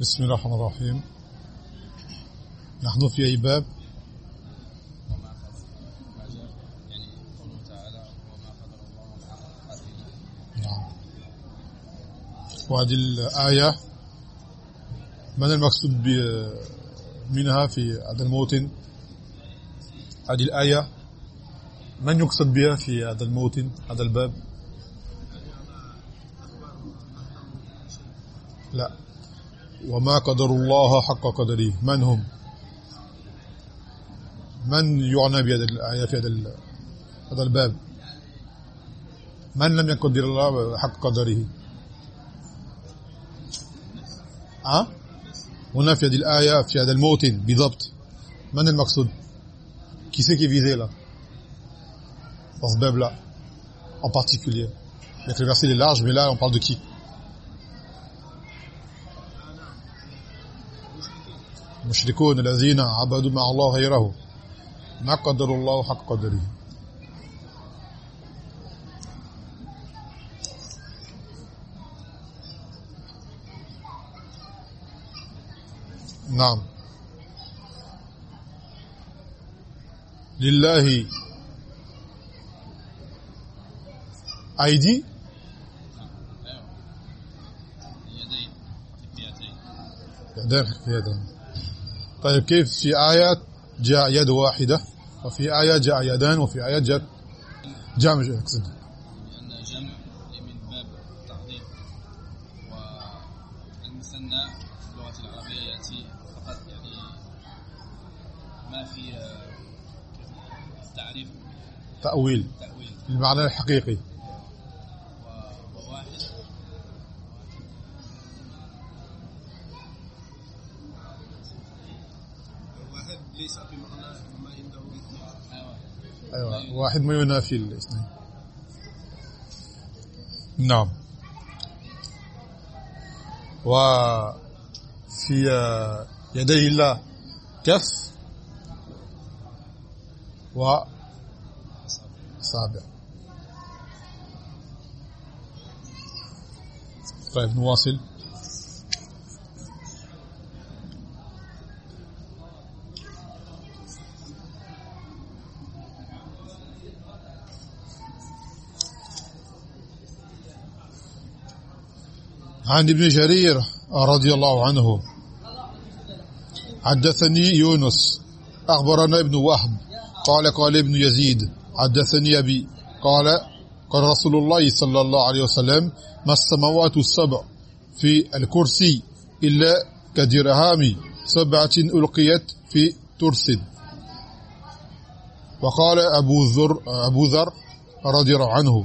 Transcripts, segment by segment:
بسم الله الرحمن الرحيم. نحن في أي باب؟ نعم. وهذه الآية من المقصود منها في هذا الموطن؟ هذه الآية من يقصد بها في هذا الموطن هذا الباب لا وما قدر الله حق قدره من هم؟ من يعنى بهذه الآية في هذا هذا الباب. من لم يقدر الله حق قدره؟ ها هنا في هذه الآية في هذا الموطن بالضبط. من المقصود؟ Qui c'est qui est visé là؟ Dans ce bab là en particulier. Le verset est large mais là on parle de qui? المشركون الذين عبدوا مع الله غيره ما قدر الله حق قدره. نعم. لله أيوه يدين. يدين يدين. طيب كيف في آيات جاء يد واحدة وفي آيات جاء يدان وفي آيات جاء جامع أقصد لأن جمع من باب التعظيم والمثنى في اللغة العربية يأتي فقط يعني ما في آه، تعريف. تأويل. تأويل. المعنى الحقيقي. ليس بمعنى معنى ما عنده أيوه واحد ما ينافي الاثنين. نعم. و في آه، يدي الله كف. و صابع طيب نواصل. عن ابن جرير رضي الله عنه. حدثني يونس. أخبرنا ابن وهب. قال قال ابن يزيد. حدثني أبي. قال قال رسول الله صلى الله عليه وسلم ما السماوات السبع في الكرسي إلا كدرهام سبعة ألقيت في ترس. وقال أبو ذر أبو ذر رضي الله عنه.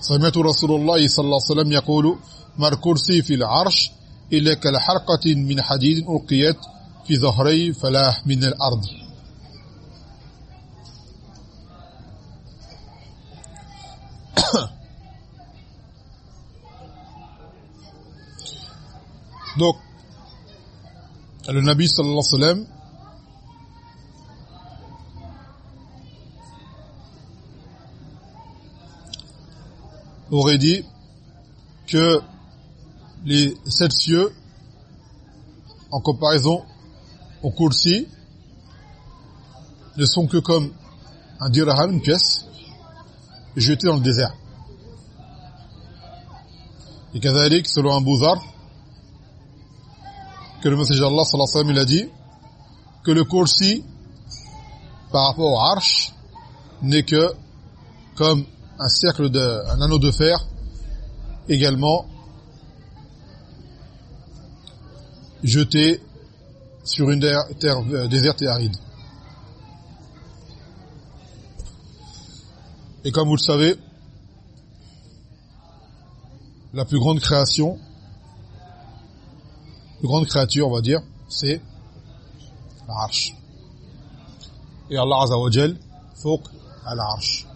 سمعت رسول الله صلى الله عليه وسلم يقول ما الكرسي في العرش إلا كالحرقة من حديد ألقيت في ظهري فلاح من الأرض. Donc, le Nabi sallallahu alayhi wa sallam aurait dit que les sept cieux en comparaison au kursi ne sont que comme un dirham, une pièce, jetée dans le désert. Et Kazalik, selon un bouzard, que le message d'Allah sallallahu wa a dit que le kursi, par rapport au arsh, n'est que comme un cercle de, un anneau de fer, également jeté sur une terre, euh, déserte et aride. Et comme vous le savez, la plus grande création, la plus grande créature, on va dire, c'est l'arche. Et Allah Azza wa Jal, fawq al-arsh.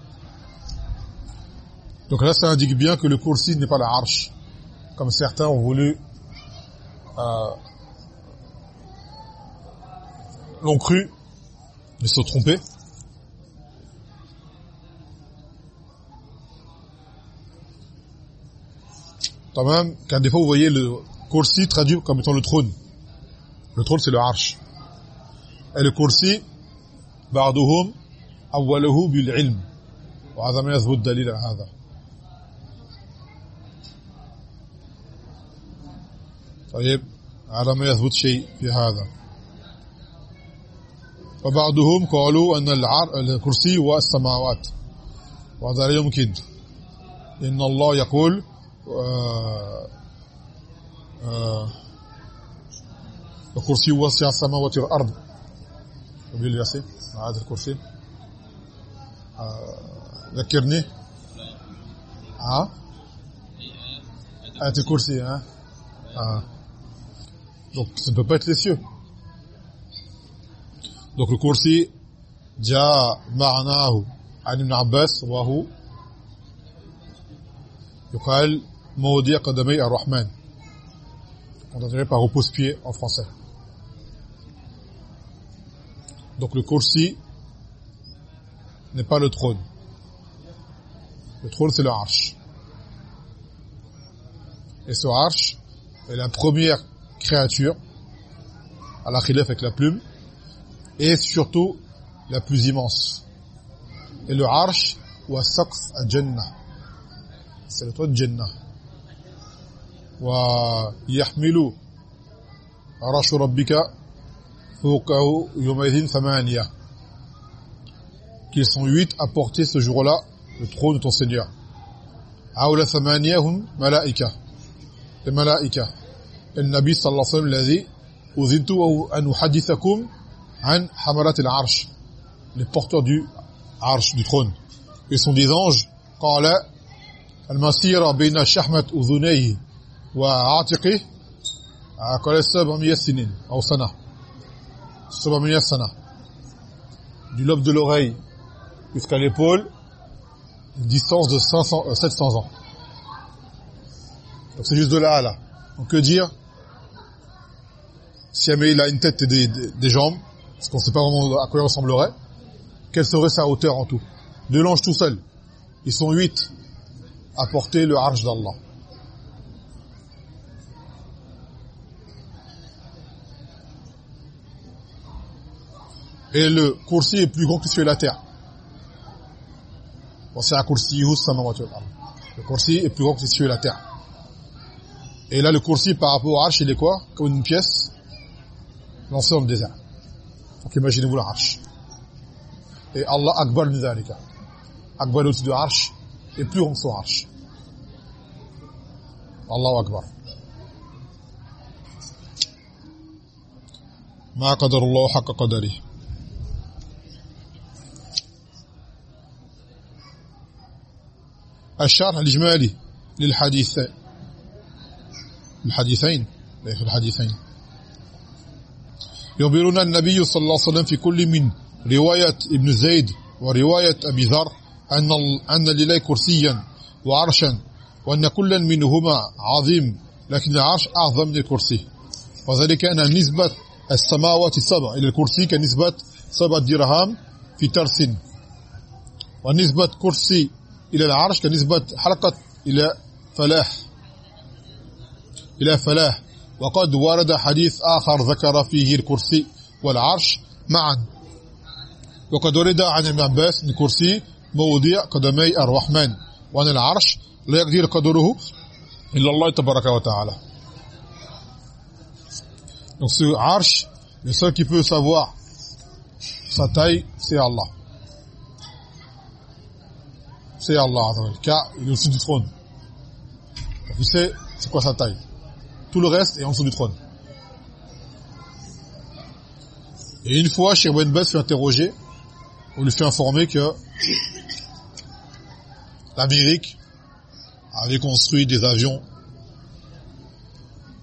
Donc là, ça indique bien que le kursi n'est pas la arche, comme certains ont voulu, euh, l'ont cru, mais se sont trompés. Quand même, car des fois, vous voyez le kursi traduit comme étant le trône. Le trône, c'est le arsh. Et le kursi, بعضهم أوله بالعلم وهذا ما يثبت دليل على هذا طيب على ما يثبت شيء في هذا وبعضهم قالوا العر... الكرسي هو السماوات. وهذا لا يمكن. إن الله يقول آه آه الكرسي وسع السماوات والأرض. قبل ياسين هذا الكرسي. آه ذكرني. ها آية الكرسي ها آه. donc ça ne peut pas être les cieux. donc le kursi جاء معناه عن ابن عباس وهو يقال موضع قدمي الرحمن on traduit par repose-pied en français donc le kursi n'est pas le trône le trône c'est le arche et ce arche est la première créature à la khilaf avec la plume et surtout la plus immense. Et le arsh wa saqf al-jannah. C'est le toit de Jannah. Wa yahmilu arashu rabbika fawqahu yawmaydhin. Qu'ils sont huit à porter ce jour-là le trône de ton Seigneur. Aoula thamaniya malaika. Les malaika. Le Nabi sallallahu alayhi wa sallam l'a dit « Uzintu an uhaddithakum » an hamarat al-arsh les porteurs du arsh du trône. Et sont des anges. al-masira bayna shahmat udhunayhi wa atiqihi qala 700 sinin ou du lobe de l'oreille jusqu'à l'épaule. Une distance de 500 700 euh, ans. Donc c'est juste de là à là que dire? Si jamais a une tête et des jambes parce qu'on ne sait pas vraiment à quoi il ressemblerait, quelle serait sa hauteur en tout? Deux l'ange tout seul. Ils sont huit à porter le arche d'Allah. Et le coursier est plus grand que celui de la terre. C'est un coursier Le coursier est plus grand que celui de la terre. Et là, le coursier par rapport au arche, il est quoi? Comme une pièce lancé dans le désert. Donc imaginez-vous l'arche. Et Allah akbar min dhalika. Akbar au-dessus de l'arche et plus que son arche. Allahu akbar. ما قدر الله حق قدره الشرح الإجمالي للحديث الحديثين الحديثين يخبرنا النبي صلى الله عليه وسلم في كل من رواية ابن زيد ورواية أبي ذر أن, أن لله كرسيا وعرشا وأن كلا منهما عظيم لكن العرش أعظم من الكرسي. وذلك أن نسبة السماوات السبع إلى الكرسي كنسبة سبع درهم في ترس. ونسبة كرسي إلى العرش كنسبة حلقة إلى فلاح إلى فلاح. وقد ورد حديث آخر ذكر فيه الكرسي والعرش معا. وقد ورد عن ابن عباس إن الكرسي موضع قدمي الرحمن وأن العرش لا يقدر قدره إلا الله تبارك وتعالى. Donc ce arche le seul qui peut savoir sa taille c'est Allah. C'est Allah car il est au-dessus du trône. Il sait c'est quoi sa taille? Tout le reste est en dessous du trône. Et une fois, Cheikh Ben Baz fait interroger, on lui fait informer que l'Amérique avait construit des avions,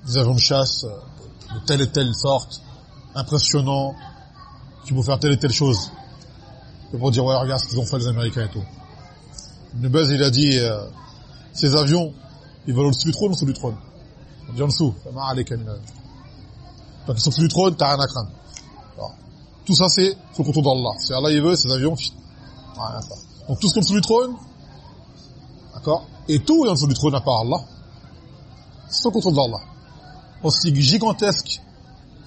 des avions de chasse de telle et telle sorte, impressionnants, qui vont faire telle et telle chose. Et pour dire, ouais, regarde ce qu'ils ont fait les Américains et tout. Baz, il a dit, euh, ces avions, ils veulent au-dessus du trône ou au-dessous du trône? On dit en dessous. Donc ils sont du trône, t'as rien à craindre. Tout ça c'est sous le contrôle d'Allah. Si Allah il veut, ces avions, rien Donc tout ce qui est dessous du trône, d'accord. Et tout est en dessous du trône à part Allah, c'est sous le contrôle d'Allah. Aussi gigantesque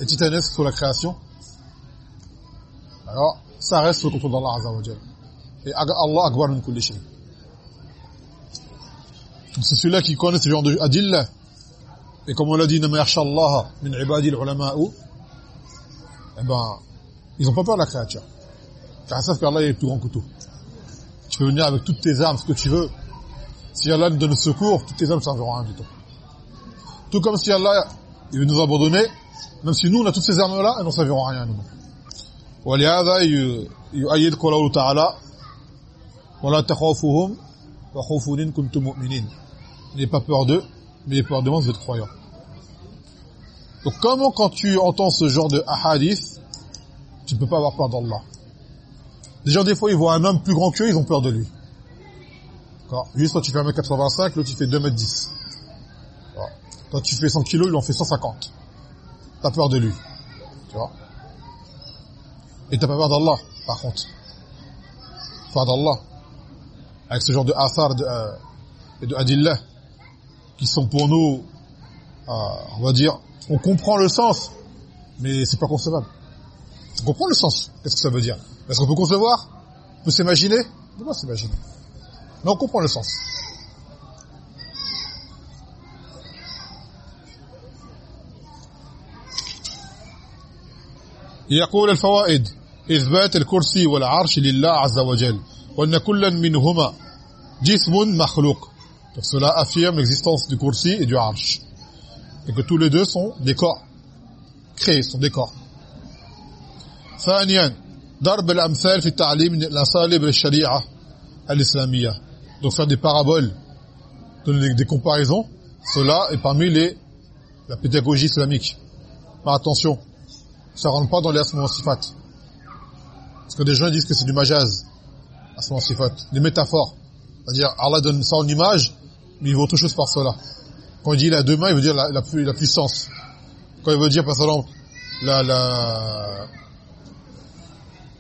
et titanesque sur la création. Alors ça reste sous le contrôle d'Allah Azza wa Jal. Et Allah akbar min kulli shay. C'est celui-là qui connaît ce genre de adilla et comme on l'a dit nama yakhsha Allah min ibadi al-ulama eh ben ils ont pas peur de la créature car ils savent qu'Allah est plus grand que tout tu peux venir avec toutes tes armes ce que tu veux si Allah nous donne le secours toutes tes armes ne serviront à rien du tout tout comme si Allah il veut nous abandonner même si nous on a toutes ces armes là elles ne serviront à rien à nous ولهذا يؤيد قوله تعالى ولا تخافوهم وخوفون إن كنتم مؤمنين n'ayez pas peur d'eux mais ayez peur de moi vous êtes croyants donc comment quand tu entends ce genre de hadith tu ne peux pas avoir peur d'Allah? Les gens des fois ils voient un homme plus grand qu'eux ils ont peur de lui. Juste quand tu fais 1m85 l'autre tu fais 2m10 quand tu fais 100 kg il en fait 150 t'as peur de lui. Tu vois? Et t'as pas peur d'Allah, par contre. Peur d'Allah. Avec ce genre de de, euh, et de adillah qui sont pour nous, euh, on va dire, on comprend le sens, mais c'est pas concevable. On comprend le sens. Qu'est-ce que ça veut dire Est-ce qu'on peut concevoir On peut s'imaginer On peut pas s'imaginer. Mais on comprend le sens. يقول الفوائد إثبات الكرسي والعرش لله عز وجل وأن كلا منهما جسم مخلوق donc cela affirme l'existence du kursi et du arsh et que tous les deux sont des corps créés sont des corps ثانيا ضرب الامثال في التعليم من الاساليب الشريعه الاسلاميه donc faire des paraboles donner des comparaisons cela est parmi les la pédagogie islamique mais attention ça rentre pas dans les asma sifat parce que des gens disent que c'est du majaz, asma sifat, des métaphores. C'est-à-dire, Allah donne ça en image, mais il veut autre chose par cela. Quand il dit la deux mains, il veut dire la, puissance. Quand il veut dire, par exemple, la... la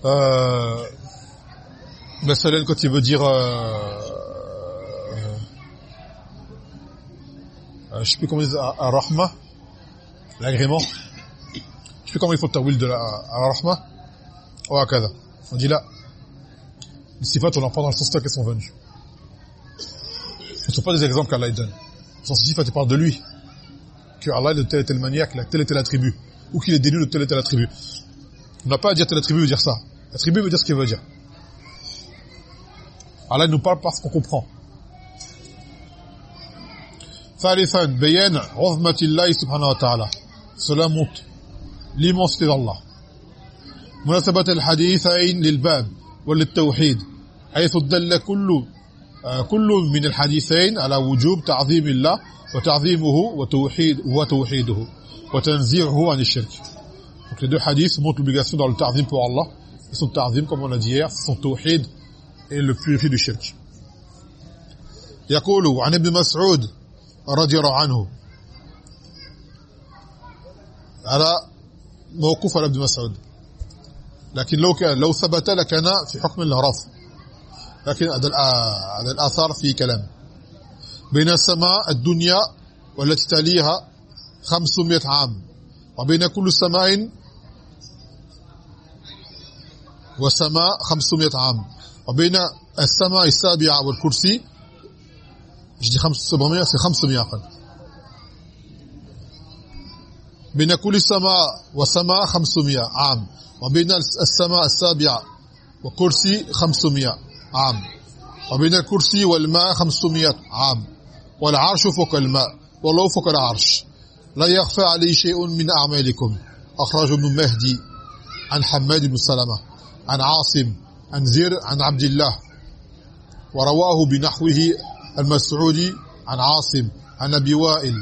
euh, ben, quand il veut dire... Euh, euh, je sais plus comment il dit, Ar-Rahma, l'agrément. Je sais plus comment il faut le tawil de la Ar-Rahma. On dit là, les sifat, on en prend dans le sens tel qu'elles sont venues. Ce ne sont pas des exemples qu'Allah donne. Son sifat, il parle de lui. Que Allah est de telle et telle manière, qu'il a telle et telle attribut. Ou qu'il est dénu de telle et telle attribut. On n'a pas à dire telle attribut veut dire ça. L'attribut veut dire ce qu'il veut dire. Allah nous parle parce qu'on comprend. ثالثا بيان عظمة الله سبحانه وتعالى cela montre l'immensité d'Allah مناسبة الحديثين للباب وللتوحيد حيث دل كل كل من الحديثين على وجوب تعظيم الله وتعظيمه وتوحيد وتوحيده وتنزيعه عن الشرك. Donc les deux hadiths montrent l'obligation dans le ta'zim pour Allah. Et son ta'zim comme on l'a dit hier son tawhid et le purifier du shirk. يقول عن ابن مسعود رضي الله عنه على موقوف على ابن مسعود. لكن لو كان لو ثبت لكان في حكم الرفع لكن هذا الآثار في كلام. بين السماء الدنيا والتي تليها 500 عام وبين كل سماء وسماء 500 عام وبين السماء السابعة والكرسي. je 500 c'est 500 بين كل سماء وسماء 500 عام وبين السماء السابعة وكرسي 500 عام. وبين الكرسي والماء 500 عام. والعرش فوق الماء. والله فوق العرش. لا يخفى عليه شيء من أعمالكم. أخرج ابن مهدي عن حماد بن سلمة عن عاصم عن زير عن عبد الله. ورواه بنحوه المسعودي عن عاصم عن أبي وائل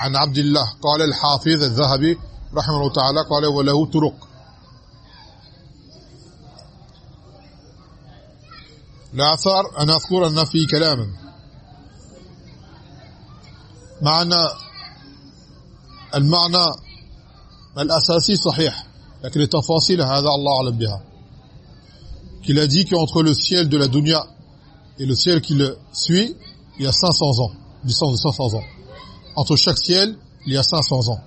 عن عبد الله. قال الحافظ الذهبي رحمه الله تعالى قال وله طرق. الآثار أنا أذكر أن في كلاما معنى المعنى الأساسي صحيح لكن التفاصيل هذا الله أعلم بها qu'il a dit qu'entre le ciel de la dunya et le ciel qui le suit, il y a 500 ans, distance de 500 ans. Entre chaque ciel, il y a 500 ans.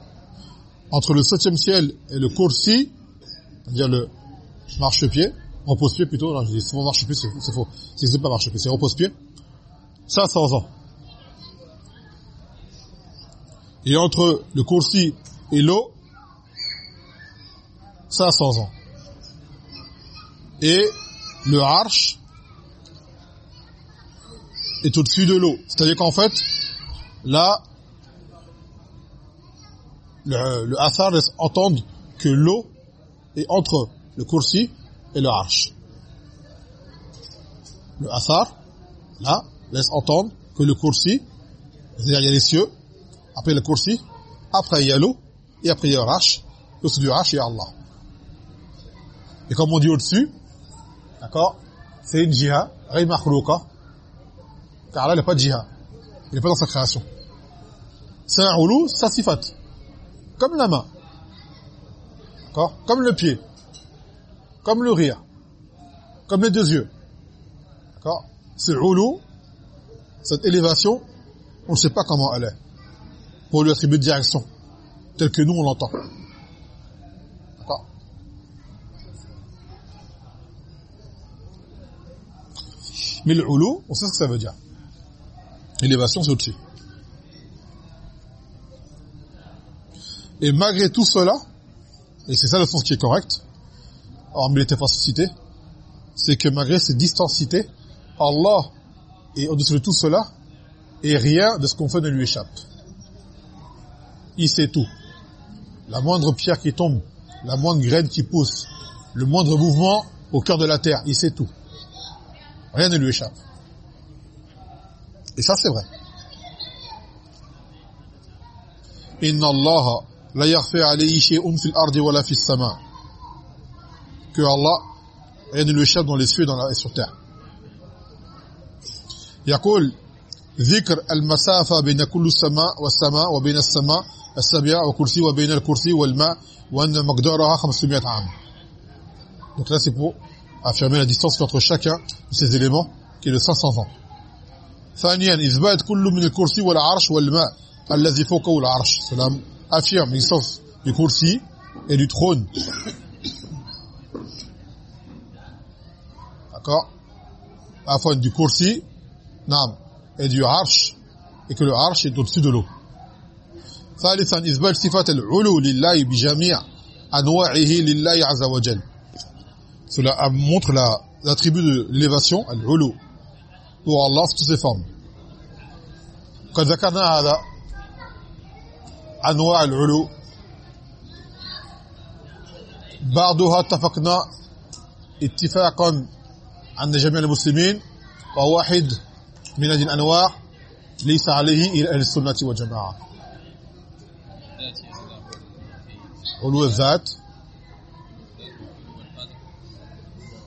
entre le septième ciel et le kursi, c'est-à-dire le marchepied, repose-pied plutôt, là je dis souvent marche-pied, c'est faux, c'est pas marche-pied, c'est repose-pied, 500 ans. Et entre le kursi et l'eau, 500 ans. Et le arche est au-dessus de l'eau. C'est-à-dire qu'en fait, là, le, le Athar laisse entendre que l'eau est entre le kursi et le arche. Le Athar, là, laisse entendre que le kursi, c'est-à-dire il y a les cieux, après le kursi, après il y a l'eau, et après il y a l'arche, et au-dessus du arche, il y a Allah. Et comme on dit au-dessus, d'accord, c'est une jiha, ghayr makhlouqa, car Allah, n'a pas de jiha. Il n'est pas dans sa création. C'est un roulou, ça sifat. Comme la main. D'accord? Comme le pied. Comme le rire. Comme les deux yeux. D'accord? C'est roulou, cette élévation, on ne sait pas comment elle est. Pour lui attribuer de direction. Telle que nous, on l'entend. D'accord? Mais le roulou, on sait ce que ça veut dire. Élévation, c'est au-dessus. Et malgré tout cela, et c'est ça le sens qui est correct, hormis les c'est que malgré ces distancités, Allah est au-dessus de tout cela, et rien de ce qu'on fait ne lui échappe. Il sait tout. La moindre pierre qui tombe, la moindre graine qui pousse, le moindre mouvement au cœur de la terre, il sait tout. Rien ne lui échappe. Et ça, c'est vrai. Inna Allah la alayhi shay'un fil ardi. Que Allah ne lui échappe dans les cieux et, sur terre. يقول ذكر المسافة بين كل السماء والسماء وبين السماء السبع وكرسي وبين الكرسي والماء وأن مقدارها 500 عام. Donc là c'est pour affirmer la distance entre chacun de ces éléments qui est de 500 ans. ثانيا إثبات كل من الكرسي والعرش والماء الذي فوقه العرش. Cela affirme l'existence du kursi et du trône. D'accord Afin du kursi, nam, et du arsh, et que le arsh est au-dessus de l'eau. ثالثا إثبات صفة العلو لله بجميع أنواعه لله عز وجل. Cela montre la l'attribut de l'élévation, al-ulu, pour Allah sous toutes ses formes. قد ذكرنا هذا انواع العلو بعضها اتفقنا اتفاقا عند جميع المسلمين وواحد من هذه الأنواع ليس عليه أهل السنة والجماعة. علو الذات.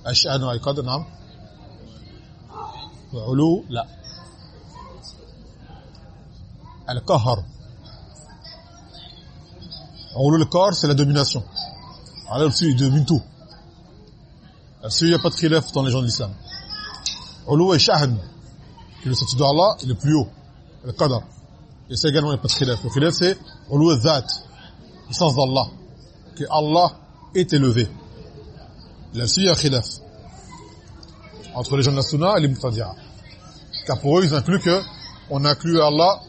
الشأن والقدر نعم. وعلو لا. القهر. علو le corps c'est la dessus il domine tout. S'il n'y a pas de khilaf dans les gens de l'islam. Ulu et shahn, le statut d'Allah est le plus haut, le qadar. Et c'est également, il n'y a pas de khilaf. Le khilaf, c'est ulu et dhat, le sens d'Allah, que Allah est élevé. Là-dessus, il y a khilaf entre les gens de la sunna et les mutadira. Car pour eux, ils incluent que on inclut à Allah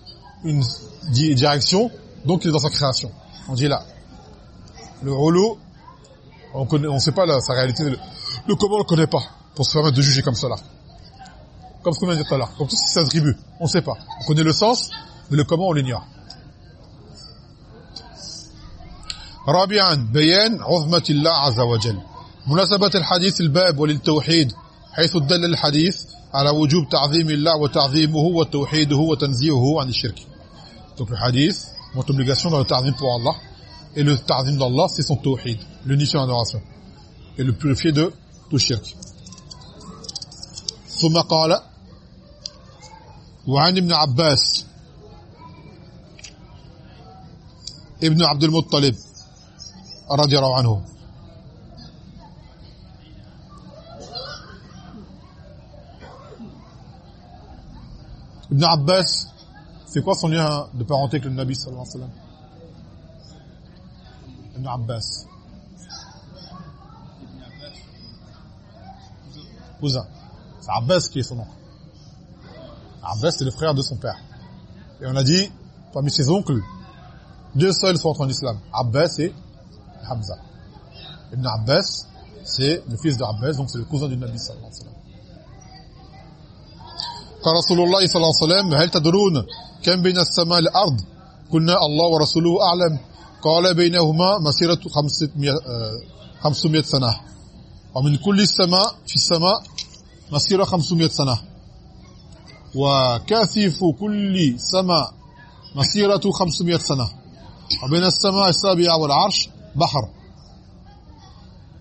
une direction, donc il est dans sa création. On dit là. Le rouleau, on ne sait pas sa réalité, le, le comment on le connaît pas pour se permettre de juger comme cela comme ce qu'on vient de dire tout à l'heure comme tout ce qui s'attribue on sait pas on connaît le sens mais le comment on l'ignore رابعا بيان عظمة الله عز وجل مناسبة الحديث الباب وللتوحيد حيث دل الحديث على وجوب تعظيم الله وتعظيمه وتوحيده وتنزيهه عن الشرك donc le hadith montre l'obligation dans le ta'zim pour Allah et le ta'zim d'Allah c'est son tawhid l'unifier en adoration et le purifier de تشرك ثم قال وعن ابن عباس ابن عبد المطلب رضي الله عنه. ابن عباس في quoi son lien de parenté avec le Nabi sallallahu alayhi wa sallam? ابن عباس. Cousin. C'est Abbas qui est son oncle. Abbas, c'est le frère de son père. Et on a dit, parmi ses oncles, deux seuls sont entrés en islam. Abbas et Hamza. Ibn Abbas, c'est le fils d'Abbas, donc c'est le cousin du Nabi sallallahu alayhi wa sallam. قال رسول الله صلى الله عليه وسلم هل تدرون كم بين السماء والارض قلنا الله ورسوله اعلم قال بينهما مسيره 500 500 سنه ومن كل السماء في السماء مسيرة 500 سنة. وكاثف كل سماء مسيرة 500 سنة. وبين السماء السابعة والعرش بحر.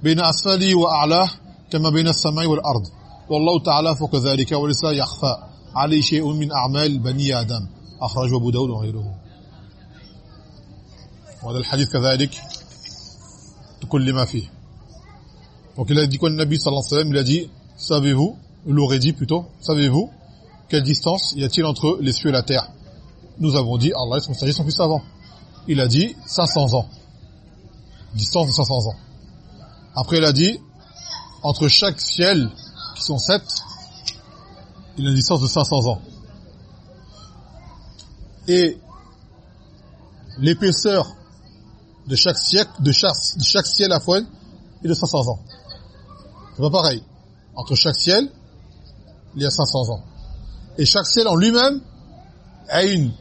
بين أسفله وأعلاه كما بين السماء والأرض. والله تعالى فوق ذلك وليس يخفى عليه شيء من أعمال بني آدم. أخرجه أبو داود وغيره. وهذا الحديث كذلك. بكل ما فيه. donc il a dit quoi le Nabi savez-vous l'aurait dit plutôt savez-vous quelle distance y a-t-il entre les cieux et la terre? Nous avons dit Allah et son sont plus savants. Il a dit 500 ans. Distance de 500 ans. Après il a dit entre chaque ciel qui sont sept il a une distance de 500 ans. Et l'épaisseur de chaque siècle de chaque, de chaque ciel à fois est de 500 ans. C'est pas pareil entre chaque ciel il y a 500 ans. Et chaque ciel en lui-même a une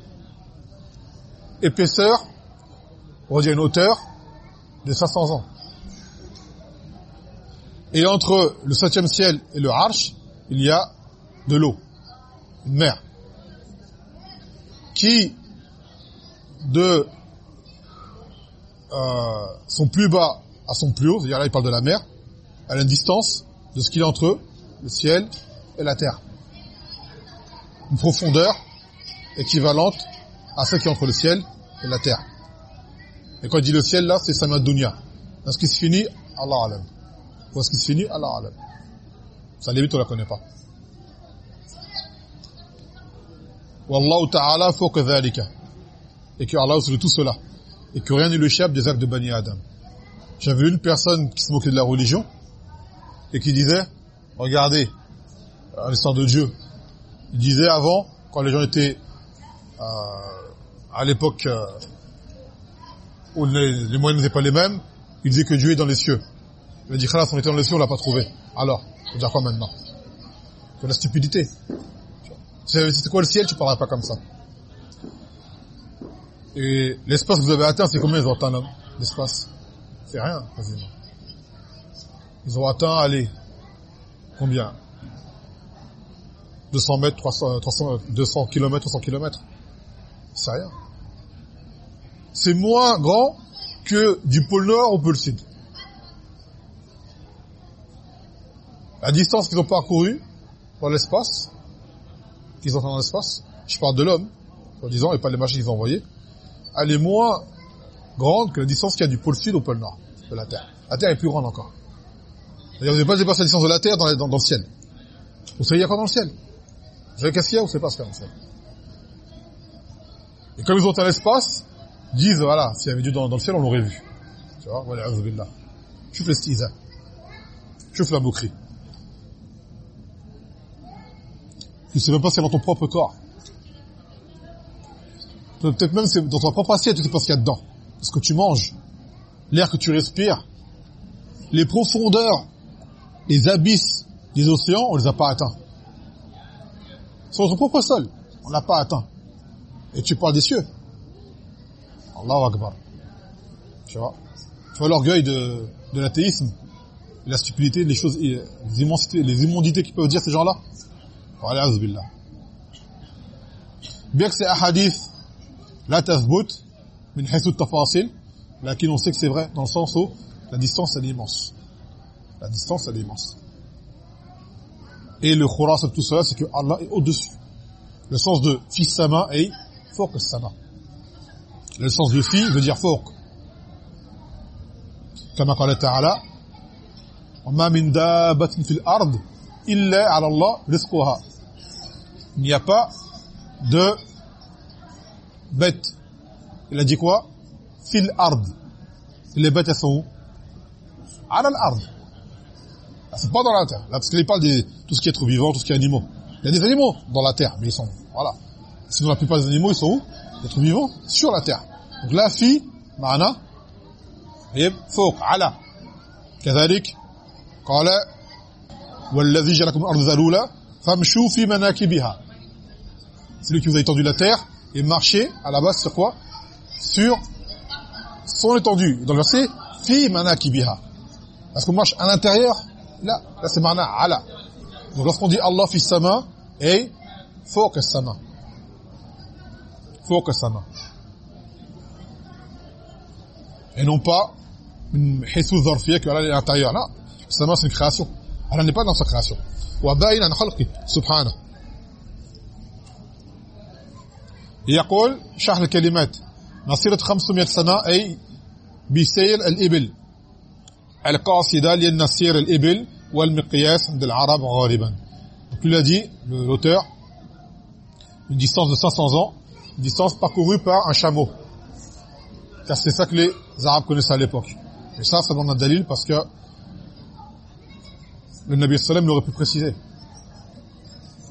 épaisseur on va dire une hauteur de 500 ans. Et entre le septième ciel et le Arsh il y a de l'eau une mer qui de euh, son plus bas à son plus haut, c'est-à-dire là il parle de la mer, à une distance de ce qu'il y a entre le ciel et la terre. Une profondeur équivalente à ce qui est entre le ciel et la terre. Et quand il dit le ciel là, c'est Samad Dunya. Dans ce qui se finit, Allah Alam. Pour ce qui se finit, Allah Alam. Ça limite, on la connaît pas. Wallahu ta'ala. Et que Allah au-dessus de tout cela. Et que rien ne lui échappe des actes de Bani Adam. J'avais une personne qui se moquait de la religion et qui disait, regardez, à l'histoire de Dieu, il disait avant, quand les gens étaient euh, à l'époque euh, où les, moyens n'étaient pas les mêmes, il disait que Dieu est dans les cieux. Il a dit, khalas, on était dans les cieux, on l'a pas trouvé. Alors, faut dire quoi maintenant? C'est la stupidité. C'est quoi le ciel? Tu parleras pas comme ça. Et l'espace que vous avez atteint, c'est combien là? L'espace? C'est rien, quasiment. Ils ont atteint, allez, combien? 200 mètres, 300, 300, 200 kilomètres, 300 kilomètres. C'est rien. C'est moins grand que du pôle Nord au pôle Sud. La distance qu'ils ont parcourue dans l'espace, qu'ils ont fait dans l'espace, je parle de l'homme, disant, et pas les machines qu'ils ont envoyées, elle est moins grande que la distance qu'il y a du pôle Sud au pôle Nord de la Terre. La Terre est plus grande encore. Vous n'avez pas dépassé la distance de la Terre dans, dans le ciel. Vous savez, il y a quoi dans le ciel? Vous savez qu'est-ce qu'il y a Vous savez pas ce qu'il y a dans le ciel? Et comme ils ont à l'espace, disent, voilà, s'il y avait Dieu dans, dans le ciel, on l'aurait vu. Tu vois, voilà, azubillah. Chouf le stiza. Chouf la moquerie. Tu sais même pas si c'est dans ton propre corps. Peut-être même c'est dans ton propre assiette, tu sais pas ce qu'il y a dedans. Ce que tu manges, l'air que tu respires, les profondeurs, les abysses des océans, on les a pas atteints. Sur ton propre sol, on l'a pas atteint. Et tu parles des cieux. Allahu Akbar. Tu vois? Tu vois l'orgueil de, l'athéisme, la stupidité, les choses, les les immondités qu'ils peuvent dire ces gens-là? Voilà, billah. Bien que c'est un hadith, la tathbout, min haythu tafasil, lakin on sait que c'est vrai, dans le sens où la distance elle est immense. La distance elle est immense. Et le khuras de tout cela, c'est que Allah est au-dessus. Le sens de fi sama est fawq sama. Le sens de fi veut dire fawq. كما قال تعالى وما من دابة في الأرض إلا على الله رزقها il n'y a pas de bête. Il a dit quoi Fil ard. Les bêtes, elles sont où À l'ard. C'est pas dans la terre. Là, parce qu'il parle de tout ce qui est être vivant, tout ce qui est animaux. Il y a des animaux dans la terre, mais ils sont... Voilà. Sinon, la plupart des animaux, ils sont où Les êtres vivants Sur la terre. Donc la fille, معنا يب فوق على كذلك قال والذي جعلكم الارض ذلولا famshou fi manakibiha celui qui vous a étendu la terre et marchez à la base sur quoi sur son étendue dans le verset fi manakibiha parce qu'on marche à l'intérieur لا là c'est معنى ala. Donc lorsqu'on dit Allah fi sama et fawq as-sama. Fawq as-sama. Et non pas من حيث الظرفيه كي على الاعتيار لا السماء سنكراسو على ني با دان سكراسو وباين ان خلقي سبحانه يقول شرح الكلمات مصيره 500 سنه اي بسيل الابل Al-Qasida lien-Nasir al-Ibil wal-Miqyas de l'Arabe ghaliban. Donc il a dit l'auteur une distance de 500 ans, une distance parcourue par un chameau. Car c'est ça que les Arabes connaissaient à l'époque. Et ça, ça donne un dalil parce que le Nabi sallam l'aurait pu préciser.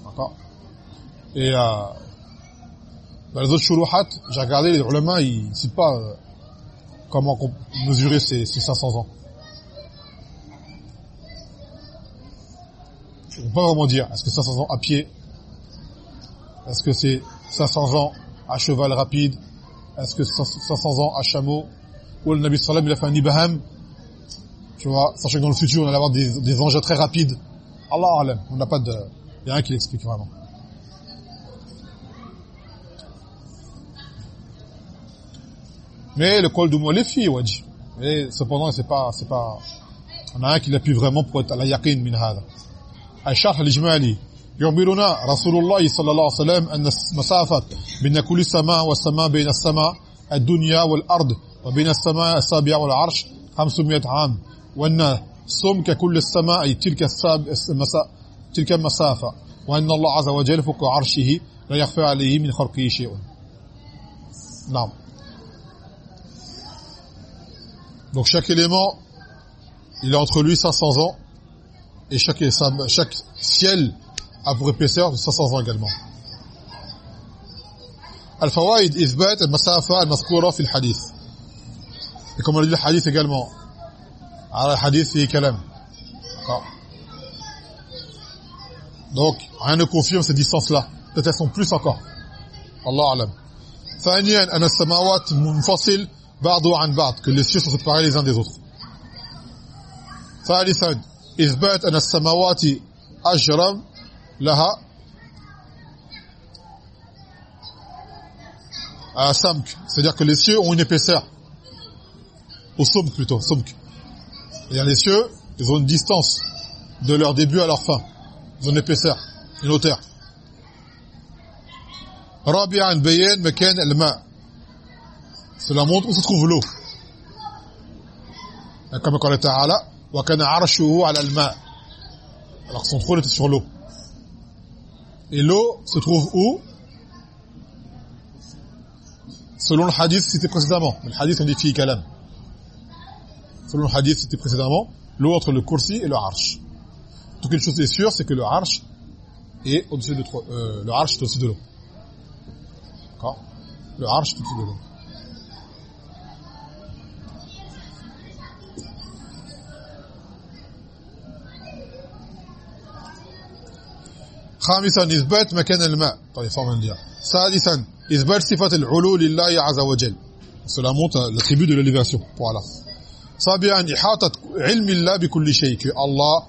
D'accord? Et euh, dans les autres shuruhat, j'ai regardé, les ulama, ils ne citent pas euh, comment mesurer ces, ces 500 ans. Je ne peux pas vraiment dire, est-ce que 500 ans à pied Est-ce que c'est 500 ans à cheval rapide Est-ce que 500 ans à chameau Ou le Nabi sallam il a fait un ibaham tu vois, sachant que dans le futur, on allait avoir des, des engins très rapides. Allah alam, on n'a pas de... Il y a rien qui l'explique vraiment. Mais le col de Wadji. Mais cependant, c'est pas... c'est pas. On a un qui l'appuie vraiment pour être à la yaqin min hada. الشرح الإجمالي. يخبرنا رسول الله صلى الله عليه وسلم أن المسافة بين كل السماء والسماء بين السماء الدنيا والأرض وبين السماء السابعة والعرش 500 عام وأن سمك كل السماء تلك المسا تلك المسافة وأن الله عز وجل فوق عرشه لا يخفى عليه من خلقه شيء. نعم. Donc chaque élément, il est entre lui 500 ans, et chaque, chaque ciel a pour épaisseur 500 ans également. الفوائد إثبات المسافة المذكورة في الحديث. Et comme on a dit le hadith également, على الحديث في كلام donc rien ne confirme ces distances là peut-être elles sont plus encore Allah alam ثانيا ان السماوات منفصل بعضها عن بعض que les cieux sont séparés les uns des autres ثالثا اثبات ان السماوات اجرم لها سمك c'est-à-dire que les cieux ont une épaisseur au somme plutôt somme C'est-à-dire les cieux, ils ont une distance de leur début à leur fin. Ils ont une épaisseur, une hauteur. رابعا بيان مكان الماء cela montre où se trouve l'eau comme قال alors son trône était sur l'eau. Et l'eau se trouve où? Selon le hadith cité précédemment. Le hadith on dit fi kalam. Selon le hadith cité précédemment l'eau entre le kursi et le arsh. Donc une chose est sûre c'est que le arsh est au-dessus de euh, le arsh est au-dessus de l'eau. D'accord? Le arsh est au-dessus de l'eau. خامسا اثبات مكان الماء طيب فهم dire سادسا اثبات صفه العلو لله عز وجل cela montre l'attribut de l'élévation pour Allah سابعا إحاطة علم الله بكل شيء que Allah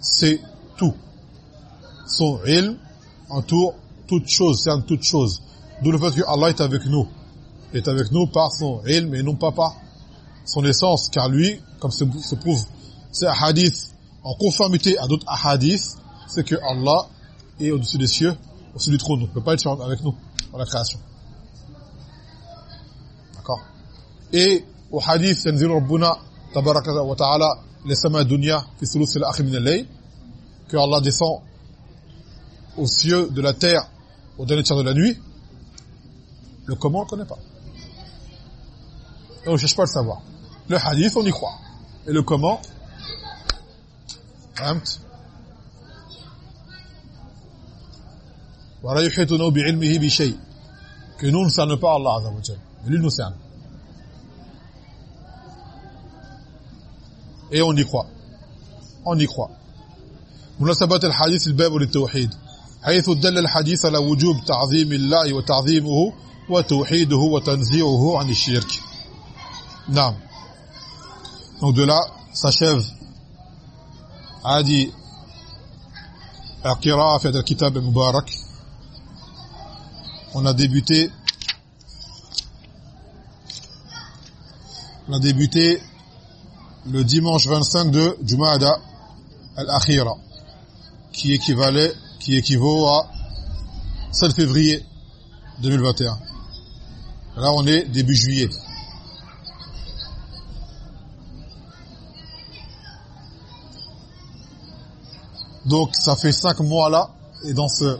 c'est tout son ilm entoure toute chose c'est en toute chose d'où le fait que Allah est avec nous est avec nous par son ilm et non pas par son essence car lui comme se, se prouve c'est un hadith en conformité à d'autres hadiths c'est que Allah est au-dessus des cieux au-dessus du trône donc il ne peut pas être avec nous dans la création d'accord et au hadith ينزل ربنا تبارك وتعالى لسماء الدنيا في الثلث الاخر من الليل que Allah descend aux cieux de la terre au dernier tiers de la nuit le comment on ne connaît pas et on ne cherche pas à le savoir le hadith on y croit et le comment ولا يحيطون بعلمه بشيء. Que nous ne cerne pas Allah Azza wa Jalla. Mais lui nous cerne et on y croit. On y croit. مناسبة الحديث الباب للتوحيد. حيث دل الحديث على وجوب تعظيم الله وتعظيمه وتوحيده وتنزيعه عن الشرك. نعم. Donc de là s'achève عادي القراءة في هذا الكتاب المبارك on a débuté. On a débuté le dimanche 25 de Jumada al-Akhira qui équivalait qui équivaut à 7 février 2021 là on est début juillet. Donc ça fait 5 mois là et dans ce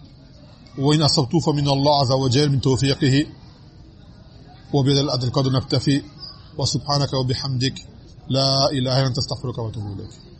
وإن اصبت فمن الله عز وجل من توفيقه وبهذا القدر نكتفي وسبحانك وبحمدك لا إله إلا أنت أستغفرك وأتوب إليك.